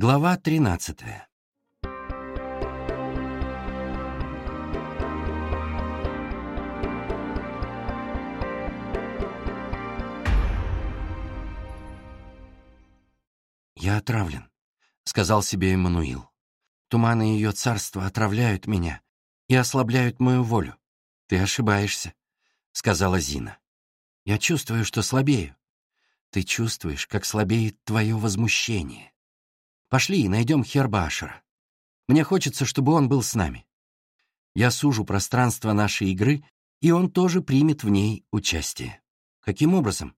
Глава тринадцатая. «Я отравлен», — сказал себе Эммануил. «Туманы ее царства отравляют меня и ослабляют мою волю. Ты ошибаешься», — сказала Зина. «Я чувствую, что слабею. Ты чувствуешь, как слабеет твое возмущение. Пошли и найдем Хербашера. Мне хочется, чтобы он был с нами. Я сужу пространство нашей игры, и он тоже примет в ней участие. Каким образом?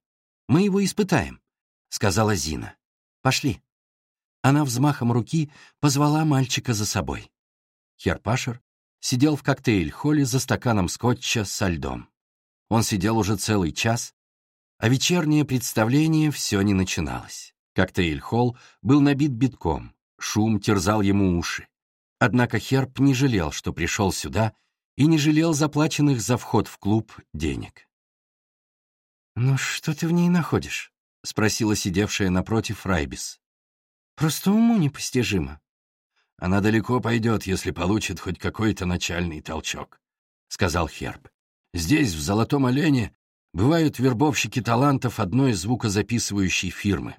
Мы его испытаем», — сказала Зина. «Пошли». Она взмахом руки позвала мальчика за собой. Херпашер сидел в коктейль-холле за стаканом скотча со льдом. Он сидел уже целый час, а вечернее представление все не начиналось. Коктейль-холл был набит битком, шум терзал ему уши. Однако Херп не жалел, что пришел сюда, и не жалел заплаченных за вход в клуб денег. «Ну что ты в ней находишь?» — спросила сидевшая напротив Райбис. «Просто уму непостижимо». «Она далеко пойдет, если получит хоть какой-то начальный толчок», — сказал Херб. «Здесь, в Золотом Олене, бывают вербовщики талантов одной звукозаписывающей фирмы.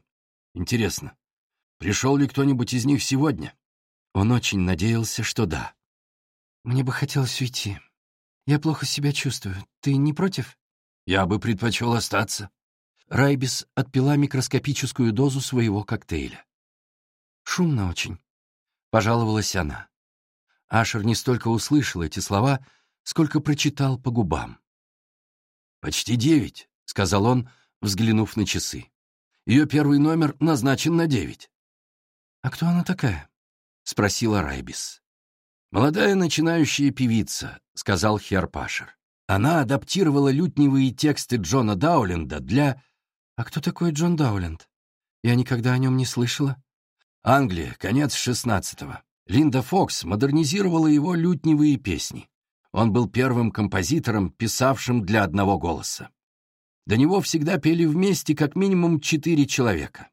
Интересно, пришел ли кто-нибудь из них сегодня?» Он очень надеялся, что да. «Мне бы хотелось уйти. Я плохо себя чувствую. Ты не против?» «Я бы предпочел остаться». Райбис отпила микроскопическую дозу своего коктейля. «Шумно очень», — пожаловалась она. Ашер не столько услышал эти слова, сколько прочитал по губам. «Почти девять», — сказал он, взглянув на часы. «Ее первый номер назначен на девять». «А кто она такая?» — спросила Райбис. «Молодая начинающая певица», — сказал Херпашер. Она адаптировала лютневые тексты Джона Дауленда для «А кто такой Джон Дауленд? Я никогда о нем не слышала». Англия, конец шестнадцатого. Линда Фокс модернизировала его лютневые песни. Он был первым композитором, писавшим для одного голоса. До него всегда пели вместе как минимум четыре человека.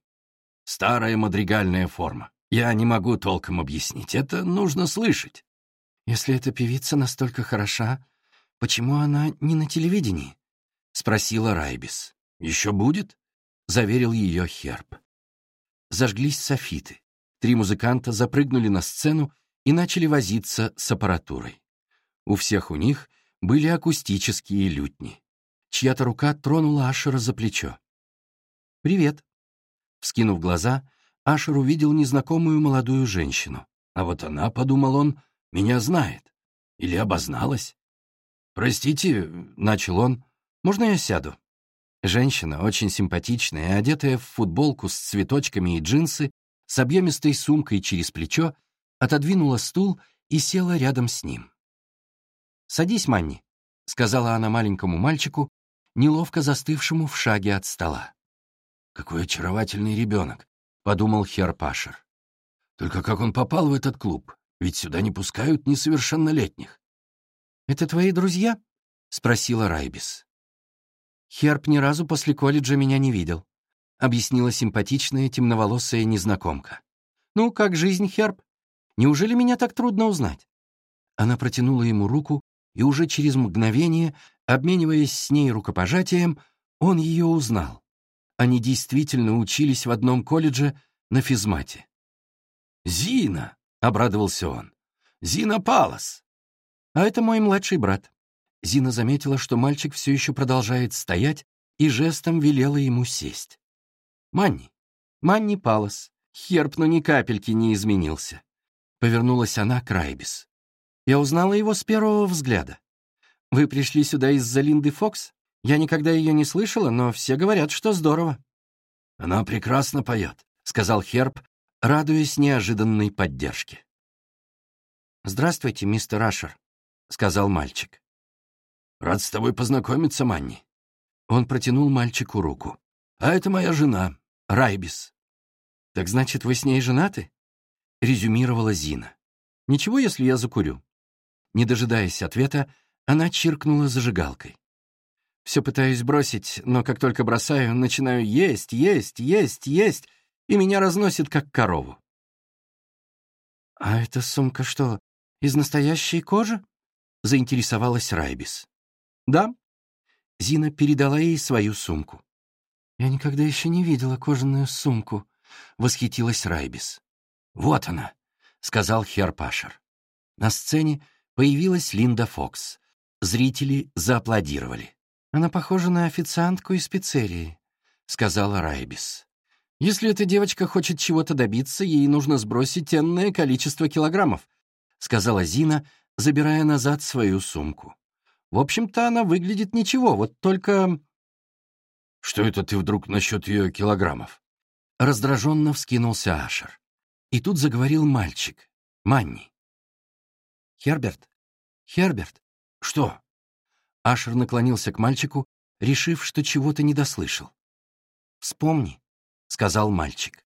Старая мадригальная форма. Я не могу толком объяснить, это нужно слышать. Если эта певица настолько хороша, почему она не на телевидении? — спросила Райбис. «Еще будет?» — заверил ее Херб. Зажглись софиты. Три музыканта запрыгнули на сцену и начали возиться с аппаратурой. У всех у них были акустические лютни. Чья-то рука тронула Ашера за плечо. «Привет». Вскинув глаза, Ашер увидел незнакомую молодую женщину. А вот она, подумал он, меня знает. Или обозналась. «Простите», — начал он, — «можно я сяду?» Женщина, очень симпатичная, одетая в футболку с цветочками и джинсы, с объемистой сумкой через плечо, отодвинула стул и села рядом с ним. «Садись, Манни», — сказала она маленькому мальчику, неловко застывшему в шаге от стола. «Какой очаровательный ребенок», — подумал Хер Пашер. «Только как он попал в этот клуб? Ведь сюда не пускают несовершеннолетних». «Это твои друзья?» — спросила Райбис. «Херб ни разу после колледжа меня не видел», — объяснила симпатичная темноволосая незнакомка. «Ну, как жизнь, Херб? Неужели меня так трудно узнать?» Она протянула ему руку, и уже через мгновение, обмениваясь с ней рукопожатием, он ее узнал. Они действительно учились в одном колледже на физмате. «Зина!» — обрадовался он. «Зина Палас!» «А это мой младший брат», Зина заметила, что мальчик все еще продолжает стоять, и жестом велела ему сесть. «Манни! Манни Палас! Херб, но ни капельки не изменился!» Повернулась она к Райбис. «Я узнала его с первого взгляда. Вы пришли сюда из-за Линды Фокс? Я никогда ее не слышала, но все говорят, что здорово». «Она прекрасно поет», — сказал Херб, радуясь неожиданной поддержке. «Здравствуйте, мистер Ашер», — сказал мальчик. «Рад с тобой познакомиться, Манни». Он протянул мальчику руку. «А это моя жена, Райбис». «Так значит, вы с ней женаты?» — резюмировала Зина. «Ничего, если я закурю». Не дожидаясь ответа, она чиркнула зажигалкой. «Все пытаюсь бросить, но как только бросаю, начинаю есть, есть, есть, есть, и меня разносит, как корову». «А эта сумка что, из настоящей кожи?» — заинтересовалась Райбис. «Да». Зина передала ей свою сумку. «Я никогда еще не видела кожаную сумку», — восхитилась Райбис. «Вот она», — сказал Херпашер. На сцене появилась Линда Фокс. Зрители зааплодировали. «Она похожа на официантку из пиццерии», — сказала Райбис. «Если эта девочка хочет чего-то добиться, ей нужно сбросить энное количество килограммов», — сказала Зина, забирая назад свою сумку. «В общем-то, она выглядит ничего, вот только...» «Что это ты вдруг насчет ее килограммов?» Раздраженно вскинулся Ашер. И тут заговорил мальчик, Манни. «Херберт? Херберт?» «Что?» Ашер наклонился к мальчику, решив, что чего-то не дослышал. «Вспомни», — сказал мальчик.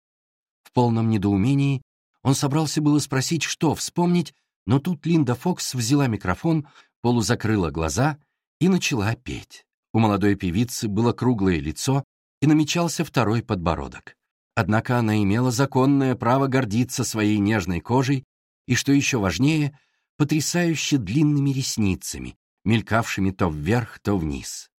В полном недоумении он собрался было спросить, что вспомнить, но тут Линда Фокс взяла микрофон, полузакрыла глаза и начала петь. У молодой певицы было круглое лицо и намечался второй подбородок. Однако она имела законное право гордиться своей нежной кожей и, что еще важнее, потрясающе длинными ресницами, мелькавшими то вверх, то вниз.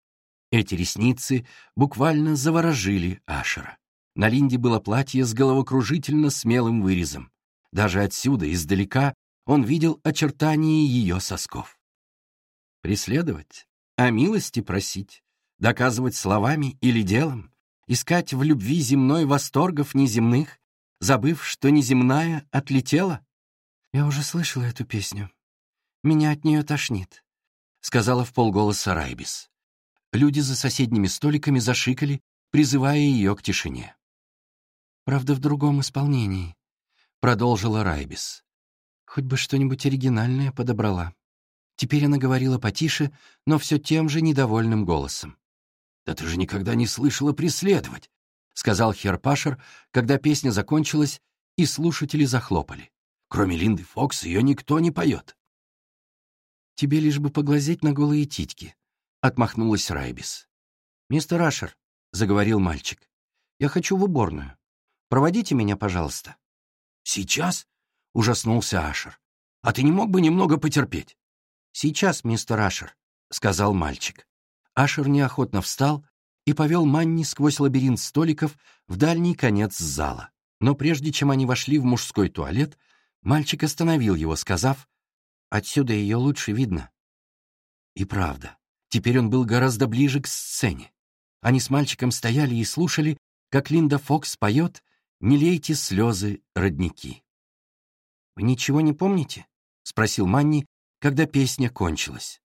Эти ресницы буквально заворожили Ашера. На Линде было платье с головокружительно смелым вырезом. Даже отсюда, издалека, он видел очертания ее сосков. Преследовать, о милости просить, доказывать словами или делом, искать в любви земной восторгов неземных, забыв, что неземная отлетела? Я уже слышала эту песню. Меня от нее тошнит, — сказала в полголоса Райбис. Люди за соседними столиками зашикали, призывая ее к тишине. «Правда, в другом исполнении», — продолжила Райбис. «Хоть бы что-нибудь оригинальное подобрала». Теперь она говорила потише, но все тем же недовольным голосом. «Да ты же никогда не слышала преследовать», — сказал Херпашер, когда песня закончилась, и слушатели захлопали. «Кроме Линды Фокс ее никто не поет». «Тебе лишь бы поглазеть на голые титьки», — отмахнулась Райбис. «Мистер Ашер», — заговорил мальчик, — «я хочу в уборную. Проводите меня, пожалуйста». «Сейчас?» — ужаснулся Ашер. «А ты не мог бы немного потерпеть?» «Сейчас, мистер Ашер», — сказал мальчик. Ашер неохотно встал и повел Манни сквозь лабиринт столиков в дальний конец зала. Но прежде чем они вошли в мужской туалет, мальчик остановил его, сказав, Отсюда ее лучше видно. И правда, теперь он был гораздо ближе к сцене. Они с мальчиком стояли и слушали, как Линда Фокс поет «Не лейте слезы, родники». «Вы ничего не помните?» — спросил Манни, когда песня кончилась.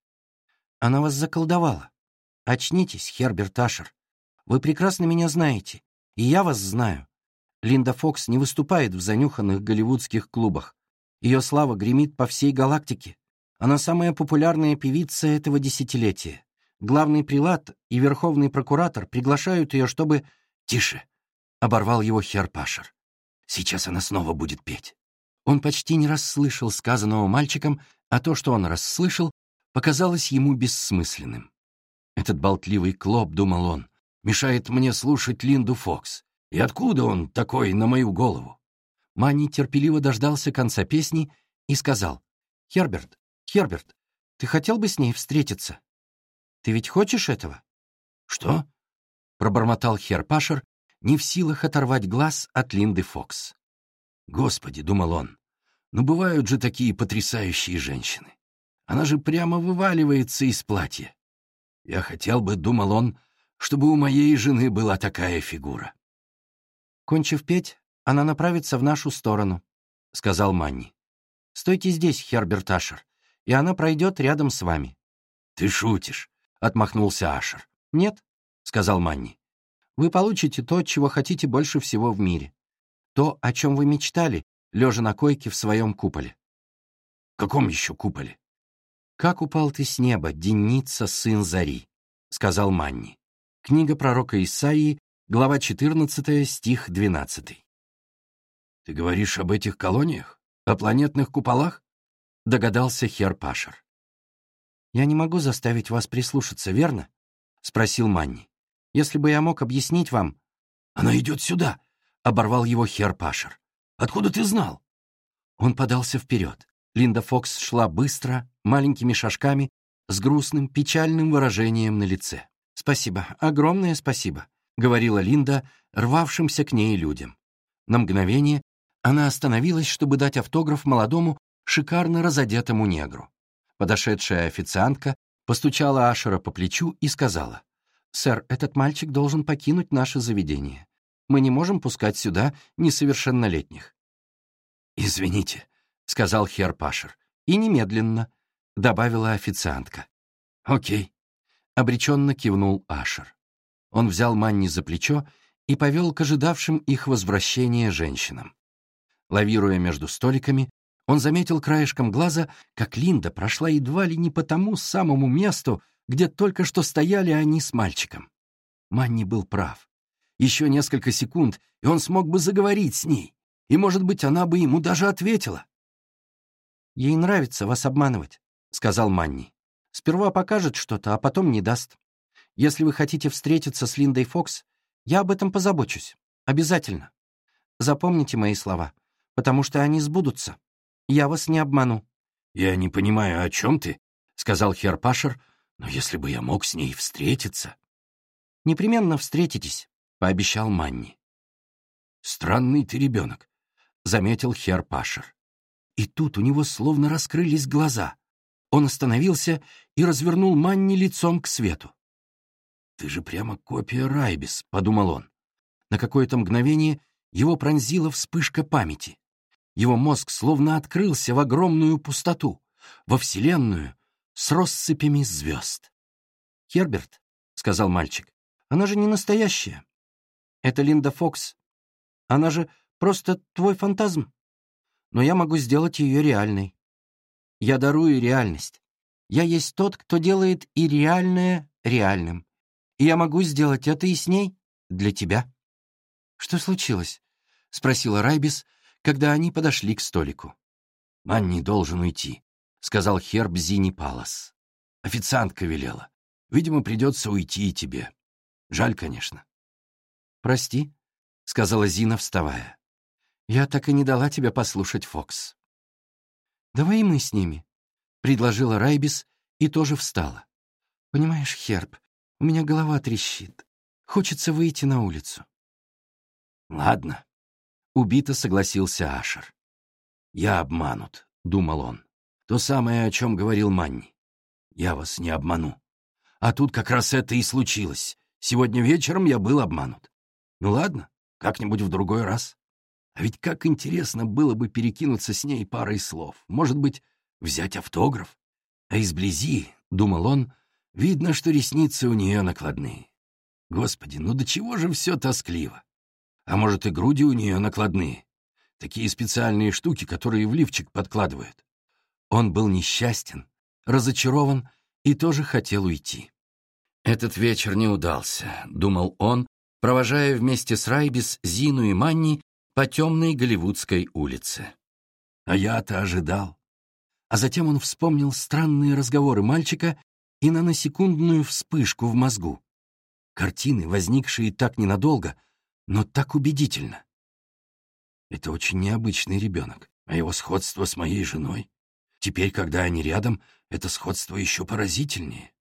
«Она вас заколдовала. Очнитесь, Херберт Ашер. Вы прекрасно меня знаете, и я вас знаю. Линда Фокс не выступает в занюханных голливудских клубах. Ее слава гремит по всей галактике. Она самая популярная певица этого десятилетия. Главный прилад и верховный прокуратор приглашают ее, чтобы... «Тише!» — оборвал его Херпашер. «Сейчас она снова будет петь». Он почти не расслышал сказанного мальчиком, а то, что он расслышал, показалось ему бессмысленным. «Этот болтливый клоп», — думал он, — «мешает мне слушать Линду Фокс. И откуда он такой на мою голову?» Манни терпеливо дождался конца песни и сказал, «Херберт, Херберт, ты хотел бы с ней встретиться? Ты ведь хочешь этого?» «Что?» — пробормотал Херпашер, не в силах оторвать глаз от Линды Фокс. «Господи», — думал он, — «ну бывают же такие потрясающие женщины. Она же прямо вываливается из платья. Я хотел бы, — думал он, — чтобы у моей жены была такая фигура». Кончив петь, она направится в нашу сторону», — сказал Манни. «Стойте здесь, Херберт Ашер, и она пройдет рядом с вами». «Ты шутишь», — отмахнулся Ашер. «Нет», — сказал Манни. «Вы получите то, чего хотите больше всего в мире. То, о чем вы мечтали, лежа на койке в своем куполе». «В каком еще куполе?» «Как упал ты с неба, Деница, сын Зари», — сказал Манни. Книга пророка Исаии, глава 14, стих 12. «Ты говоришь об этих колониях? О планетных куполах?» — догадался Хер Пашер. «Я не могу заставить вас прислушаться, верно?» — спросил Манни. «Если бы я мог объяснить вам...» «Она идет сюда!» — оборвал его Хер Пашер. «Откуда ты знал?» Он подался вперед. Линда Фокс шла быстро, маленькими шажками, с грустным, печальным выражением на лице. «Спасибо, огромное спасибо», — говорила Линда рвавшимся к ней людям. На мгновение она остановилась, чтобы дать автограф молодому, шикарно разодетому негру. Подошедшая официантка постучала Ашера по плечу и сказала, «Сэр, этот мальчик должен покинуть наше заведение. Мы не можем пускать сюда несовершеннолетних». «Извините», — сказал Хер Пашер. «И немедленно», — добавила официантка. «Окей», — обреченно кивнул Ашер. Он взял Манни за плечо и повел к ожидавшим их возвращения женщинам. Лавируя между столиками, он заметил краешком глаза, как Линда прошла едва ли не по тому самому месту, где только что стояли они с мальчиком. Манни был прав. Еще несколько секунд, и он смог бы заговорить с ней, и, может быть, она бы ему даже ответила. «Ей нравится вас обманывать», — сказал Манни. «Сперва покажет что-то, а потом не даст. Если вы хотите встретиться с Линдой Фокс, я об этом позабочусь. Обязательно. Запомните мои слова, потому что они сбудутся. Я вас не обману». «Я не понимаю, о чем ты?» — сказал Хер Пашер, «но если бы я мог с ней встретиться...» «Непременно встретитесь», — пообещал Манни. «Странный ты ребенок», — заметил Хер Пашер. И тут у него словно раскрылись глаза. Он остановился и развернул Манни лицом к свету. «Ты же прямо копия Райбис», — подумал он. На какое-то мгновение его пронзила вспышка памяти. Его мозг словно открылся в огромную пустоту, во Вселенную с россыпями звезд. «Херберт», — сказал мальчик, — «она же не настоящая. Это Линда Фокс. Она же просто твой фантазм. Но я могу сделать ее реальной. Я дарую реальность. Я есть тот, кто делает и реальное реальным. Я могу сделать это и с ней, для тебя». «Что случилось?» — спросила Райбис, когда они подошли к столику. «Манни должен уйти», — сказал Херб Зини Палас. «Официантка велела. Видимо, придется уйти и тебе. Жаль, конечно». «Прости», — сказала Зина, вставая. «Я так и не дала тебе послушать Фокс». «Давай и мы с ними», — предложила Райбис и тоже встала. «Понимаешь, Херб, у меня голова трещит. Хочется выйти на улицу». «Ладно», Убито согласился Ашер. «Я обманут», — думал он. «То самое, о чем говорил Манни. Я вас не обману. А тут как раз это и случилось. Сегодня вечером я был обманут. Ну ладно, как-нибудь в другой раз. А ведь как интересно было бы перекинуться с ней парой слов. Может быть, взять автограф? А изблизи, — думал он, — видно, что ресницы у нее накладные. Господи, ну до чего же все тоскливо? А может, и груди у нее накладные. Такие специальные штуки, которые в лифчик подкладывают. Он был несчастен, разочарован и тоже хотел уйти. Этот вечер не удался, думал он, провожая вместе с Райбис Зину и Манни по темной Голливудской улице. А я-то ожидал. А затем он вспомнил странные разговоры мальчика и наносекундную вспышку в мозгу. Картины, возникшие так ненадолго, но так убедительно. Это очень необычный ребенок, а его сходство с моей женой. Теперь, когда они рядом, это сходство еще поразительнее.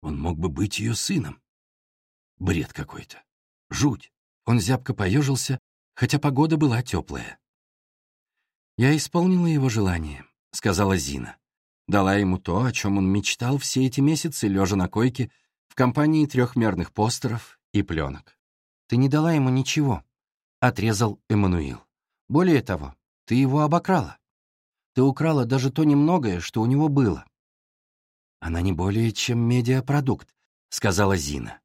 Он мог бы быть ее сыном. Бред какой-то. Жуть. Он зябко поежился, хотя погода была теплая. «Я исполнила его желание», — сказала Зина. Дала ему то, о чем он мечтал все эти месяцы, лежа на койке в компании трехмерных постеров и пленок. Ты не дала ему ничего», — отрезал Эммануил. «Более того, ты его обокрала. Ты украла даже то немногое, что у него было». «Она не более чем медиапродукт», — сказала Зина.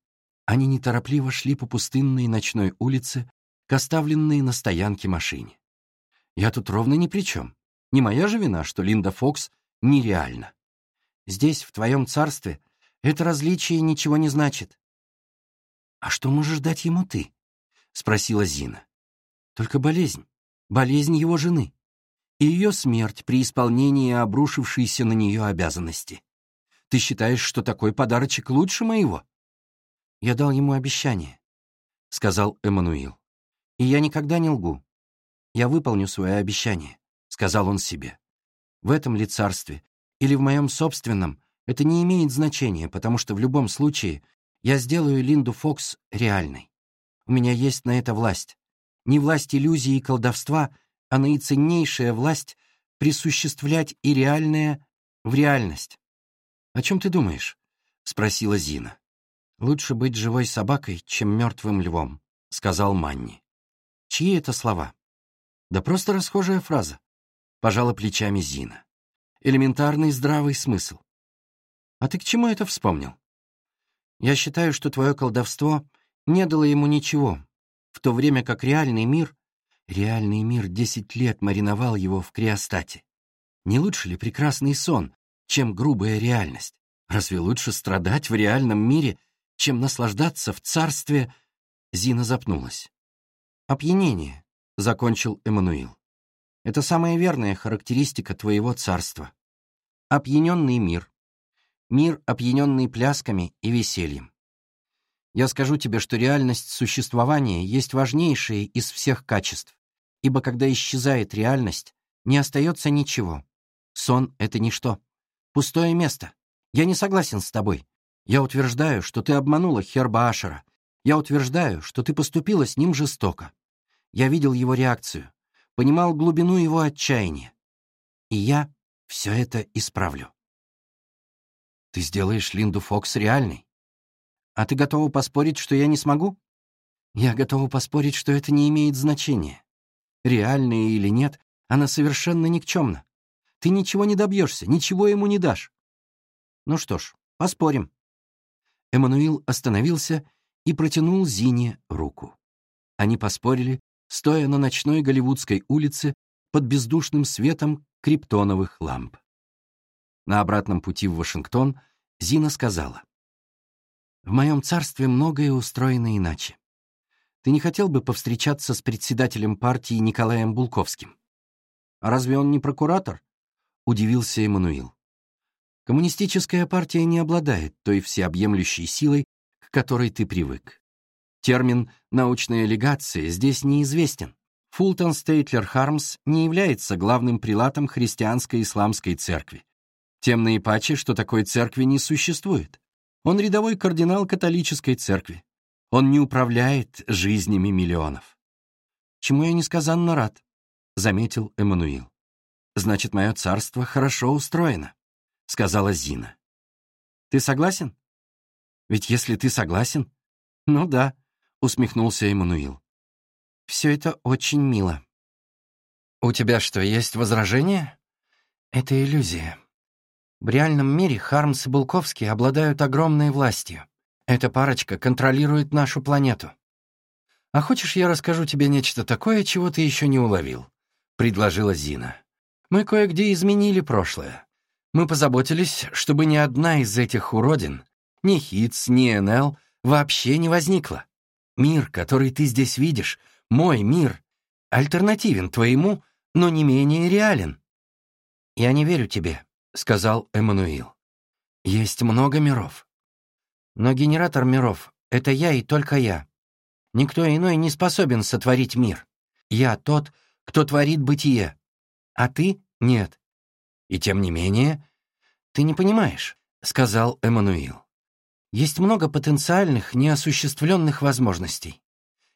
Они неторопливо шли по пустынной ночной улице к оставленной на стоянке машине. «Я тут ровно ни при чем. Не моя же вина, что Линда Фокс нереальна. Здесь, в твоем царстве, это различие ничего не значит. «А что можешь дать ему ты?» — спросила Зина. «Только болезнь. Болезнь его жены. И ее смерть при исполнении обрушившейся на нее обязанности. Ты считаешь, что такой подарочек лучше моего?» «Я дал ему обещание», — сказал Эммануил. «И я никогда не лгу. Я выполню свое обещание. сказал он себе. В этом ли царстве или в моем собственном, это не имеет значения, потому что в любом случае я сделаю Линду Фокс реальной. У меня есть на это власть. Не власть иллюзии и колдовства, а наиценнейшая власть присуществлять и реальное в реальность. «О чем ты думаешь?» — спросила Зина. «Лучше быть живой собакой, чем мертвым львом», — сказал Манни. «Чьи это слова?» «Да просто расхожая фраза», — пожала плечами Зина. «Элементарный здравый смысл». «А ты к чему это вспомнил?» «Я считаю, что твое колдовство не дало ему ничего, в то время как реальный мир, реальный мир десять лет мариновал его в криостате. Не лучше ли прекрасный сон, чем грубая реальность? Разве лучше страдать в реальном мире, чем наслаждаться в царстве...» Зина запнулась. «Опьянение», — закончил Эммануил. «Это самая верная характеристика твоего царства. Опьяненный мир. Мир, опьяненный плясками и весельем. Я скажу тебе, что реальность существования есть важнейшее из всех качеств, ибо когда исчезает реальность, не остается ничего. Сон — это ничто. Пустое место. Я не согласен с тобой. Я утверждаю, что ты обманула Херба Ашера. Я утверждаю, что ты поступила с ним жестоко. Я видел его реакцию, понимал глубину его отчаяния. И я все это исправлю. Ты сделаешь Линду Фокс реальной. А ты готова поспорить, что я не смогу? Я готова поспорить, что это не имеет значения. Реальная или нет, она совершенно никчемна. Ты ничего не добьешься, ничего ему не дашь. Ну что ж, поспорим. Эммануил остановился и протянул Зине руку. Они поспорили, стоя на ночной голливудской улице под бездушным светом криптоновых ламп. На обратном пути в Вашингтон Зина сказала, «В моем царстве многое устроено иначе. Ты не хотел бы повстречаться с председателем партии Николаем Булковским?» «А разве он не прокуратор?» — удивился Эммануил. Коммунистическая партия не обладает той всеобъемлющей силой, к которой ты привык. Термин «научная легация» здесь неизвестен. Фултон Стейтлер Хармс не является главным прелатом христианской исламской церкви. Тем наипаче, что такой церкви не существует. Он рядовой кардинал католической церкви. Он не управляет жизнями миллионов. Чему я несказанно рад, — заметил Эммануил. Значит, мое царство хорошо устроено. — сказала Зина. «Ты согласен? Ведь если ты согласен...» «Ну да», — усмехнулся Эммануил. «Все это очень мило». «У тебя что, есть возражения?» «Это иллюзия. В реальном мире Хармс и Булковский обладают огромной властью. Эта парочка контролирует нашу планету. А хочешь, я расскажу тебе нечто такое, чего ты еще не уловил?» — предложила Зина. «Мы кое-где изменили прошлое. Мы позаботились, чтобы ни одна из этих уродин, ни Хитс, ни НЛ, вообще не возникла. Мир, который ты здесь видишь, мой мир, альтернативен твоему, но не менее реален. «Я не верю тебе», — сказал Эммануил. «Есть много миров. Но генератор миров — это я и только я. Никто иной не способен сотворить мир. Я тот, кто творит бытие. А ты — нет. И тем не менее, ты не понимаешь, сказал Эммануил. Есть много потенциальных, неосуществленных возможностей.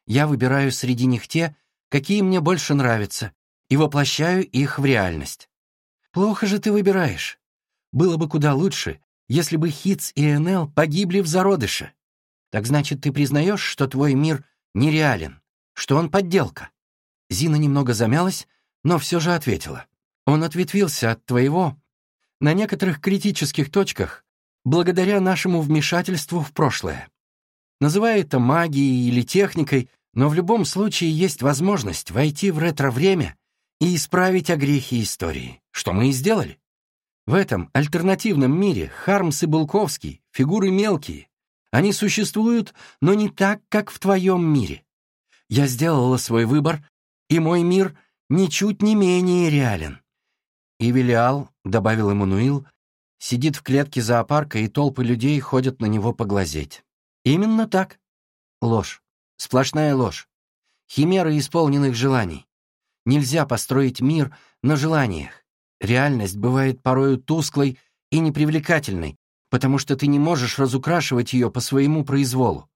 Я выбираю среди них те, какие мне больше нравятся, и воплощаю их в реальность. Плохо же ты выбираешь. Было бы куда лучше, если бы Хитс и НЛ погибли в зародыше. Так значит, ты признаешь, что твой мир нереален, что он подделка?» Зина немного замялась, но все же ответила. Он ответвился от твоего на некоторых критических точках благодаря нашему вмешательству в прошлое. Называй это магией или техникой, но в любом случае есть возможность войти в ретро-время и исправить огрехи истории, что мы и сделали. В этом альтернативном мире Хармс и Булковский — фигуры мелкие. Они существуют, но не так, как в твоем мире. Я сделала свой выбор, и мой мир ничуть не менее реален. И Велиал, — добавил Эммануил, — сидит в клетке зоопарка, и толпы людей ходят на него поглазеть. Именно так. Ложь. Сплошная ложь. Химеры исполненных желаний. Нельзя построить мир на желаниях. Реальность бывает порою тусклой и непривлекательной, потому что ты не можешь разукрашивать ее по своему произволу.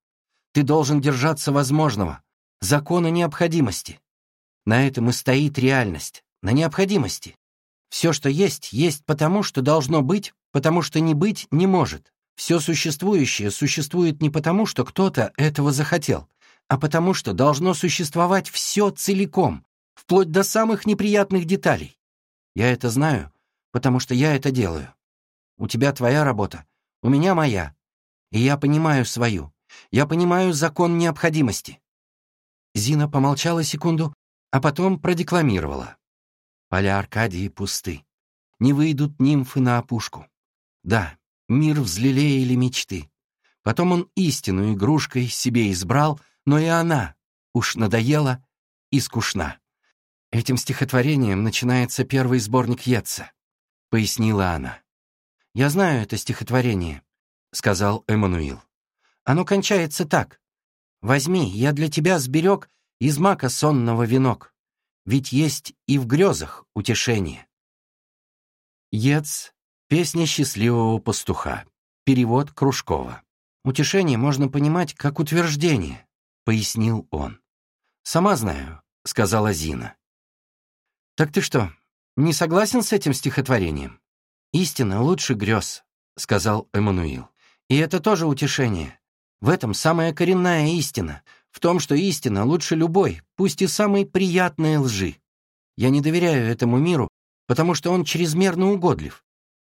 Ты должен держаться возможного, закона необходимости. На этом и стоит реальность, на необходимости. Все, что есть, есть потому, что должно быть, потому что не быть не может. Все существующее существует не потому, что кто-то этого захотел, а потому что должно существовать все целиком, вплоть до самых неприятных деталей. Я это знаю, потому что я это делаю. У тебя твоя работа, у меня моя. И я понимаю свою. Я понимаю закон необходимости. Зина помолчала секунду, а потом продекламировала. Поля Аркадии пусты. Не выйдут нимфы на опушку. Да, мир взлелеяли мечты. Потом он истину игрушкой себе избрал, но и она уж надоела и скучна. Этим стихотворением начинается первый сборник Йетса, пояснила она. Я знаю это стихотворение, сказал Эммануил. Оно кончается так. Возьми, я для тебя сберег из мака сонного венок, ведь есть и в грезах утешение. Ец — песня счастливого пастуха. Перевод Кружкова. Утешение можно понимать как утверждение, пояснил он. Сама знаю, сказала Зина. Так ты что, не согласен с этим стихотворением? Истина лучше грез, сказал Эммануил. И это тоже утешение. В этом самая коренная истина, в том, что истина лучше любой, пусть и самой приятной лжи. Я не доверяю этому миру, потому что он чрезмерно угодлив.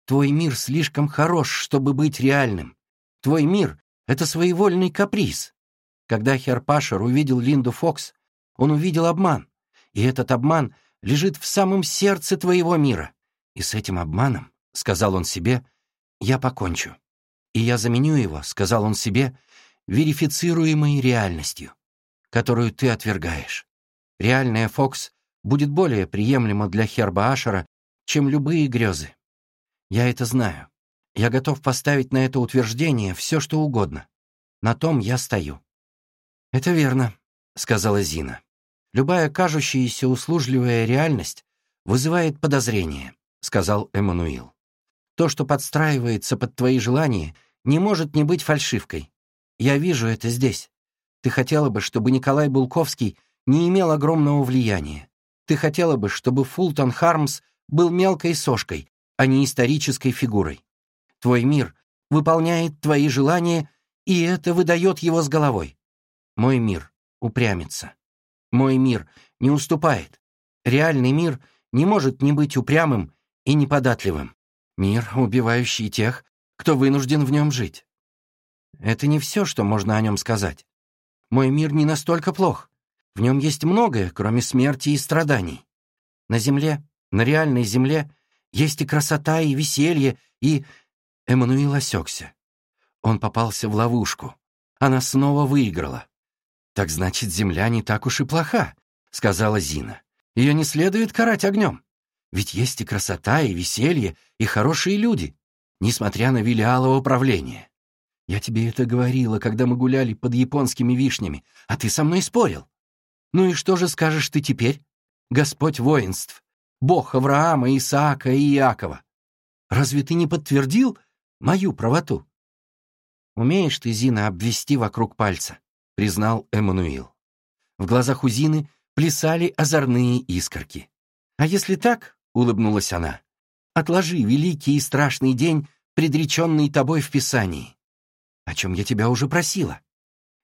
Твой мир слишком хорош, чтобы быть реальным. Твой мир — это своевольный каприз. Когда Херпашер увидел Линду Фокс, он увидел обман, и этот обман лежит в самом сердце твоего мира. И с этим обманом, — сказал он себе, — я покончу. И я заменю его, — сказал он себе, — верифицируемой реальностью, которую ты отвергаешь. Реальная Фокс будет более приемлема для Херба Ашера, чем любые грезы. Я это знаю. Я готов поставить на это утверждение все, что угодно. На том я стою. «Это верно», — сказала Зина. «Любая кажущаяся услужливая реальность вызывает подозрение», — сказал Эммануил. «То, что подстраивается под твои желания, не может не быть фальшивкой. Я вижу это здесь. Ты хотела бы, чтобы Николай Булковский не имел огромного влияния. Ты хотела бы, чтобы Фултон Хармс был мелкой сошкой, а не исторической фигурой. Твой мир выполняет твои желания, и это выдает его с головой. Мой мир упрямится. Мой мир не уступает. Реальный мир не может не быть упрямым и неподатливым. Мир, убивающий тех, кто вынужден в нем жить. Это не все, что можно о нем сказать. Мой мир не настолько плох. В нем есть многое, кроме смерти и страданий. На земле, на реальной земле, есть и красота, и веселье, и... Эммануил осекся. Он попался в ловушку. Она снова выиграла. «Так значит, земля не так уж и плоха», — сказала Зина. «Ее не следует карать огнем. Ведь есть и красота, и веселье, и хорошие люди, несмотря на Вилиалово правление. Я тебе это говорила, когда мы гуляли под японскими вишнями, а ты со мной спорил. Ну и что же скажешь ты теперь? Господь воинств, Бог Авраама, Исаака и Иакова. Разве ты не подтвердил мою правоту?» «Умеешь ты, Зина, обвести вокруг пальца?» признал Эммануил. В глазах у Зины плясали озорные искорки. «А если так, — улыбнулась она, — отложи великий и страшный день, предреченный тобой в Писании, о чем я тебя уже просила».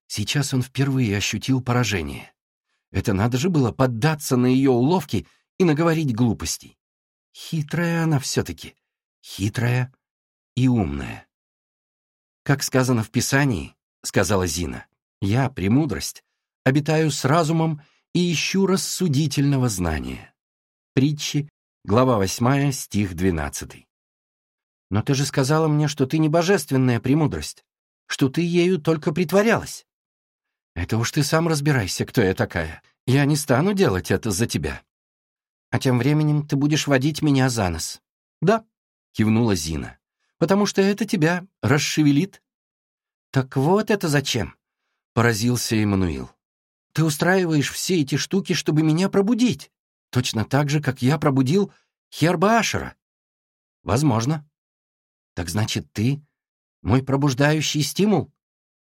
Сейчас он впервые ощутил поражение. Это надо же было поддаться на ее уловки и наговорить глупостей. Хитрая она все-таки, хитрая и умная. «Как сказано в Писании, — сказала Зина, я, премудрость, обитаю с разумом и ищу рассудительного знания. Притчи, глава 8, стих 12. Но ты же сказала мне, что ты не божественная премудрость, что ты ею только притворялась. Это уж ты сам разбирайся, кто я такая. Я не стану делать это за тебя. А тем временем ты будешь водить меня за нос. Да, кивнула Зина, потому что это тебя расшевелит. Так вот это зачем? Поразился Эммануил. «Ты устраиваешь все эти штуки, чтобы меня пробудить. Точно так же, как я пробудил Херба Ашера. Возможно. Так значит, ты — мой пробуждающий стимул?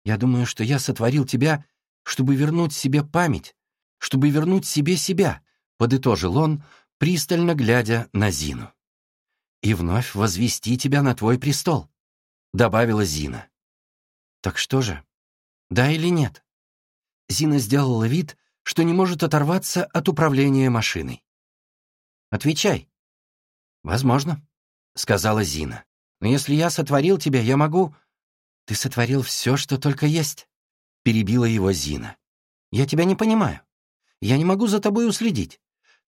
Я думаю, что я сотворил тебя, чтобы вернуть себе память, чтобы вернуть себе себя, — подытожил он, пристально глядя на Зину. «И вновь возвести тебя на твой престол», — добавила Зина. «Так что же, да или нет?» Зина сделала вид, что не может оторваться от управления машиной. «Отвечай». «Возможно», — сказала Зина. «Но если я сотворил тебя, я могу...» «Ты сотворил все, что только есть», — перебила его Зина. «Я тебя не понимаю. Я не могу за тобой уследить.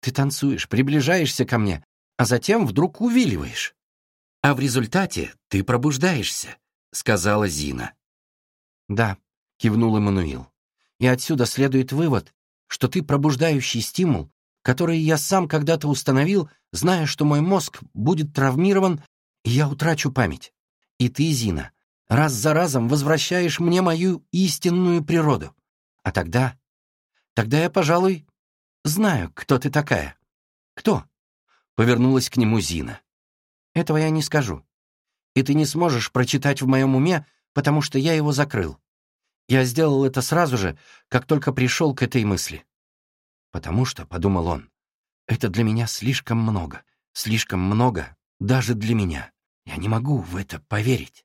Ты танцуешь, приближаешься ко мне, а затем вдруг увиливаешь. А в результате ты пробуждаешься», — сказала Зина. «Да», — кивнул Эммануил. «И отсюда следует вывод, что ты пробуждающий стимул, который я сам когда-то установил, зная, что мой мозг будет травмирован, я утрачу память. И ты, Зина, раз за разом возвращаешь мне мою истинную природу. А тогда... Тогда я, пожалуй, знаю, кто ты такая. Кто? Повернулась к нему Зина. Этого я не скажу. И ты не сможешь прочитать в моем уме, потому что я его закрыл. Я сделал это сразу же, как только пришел к этой мысли. Потому что, — подумал он, — это для меня слишком много, слишком много даже для меня. Я не могу в это поверить.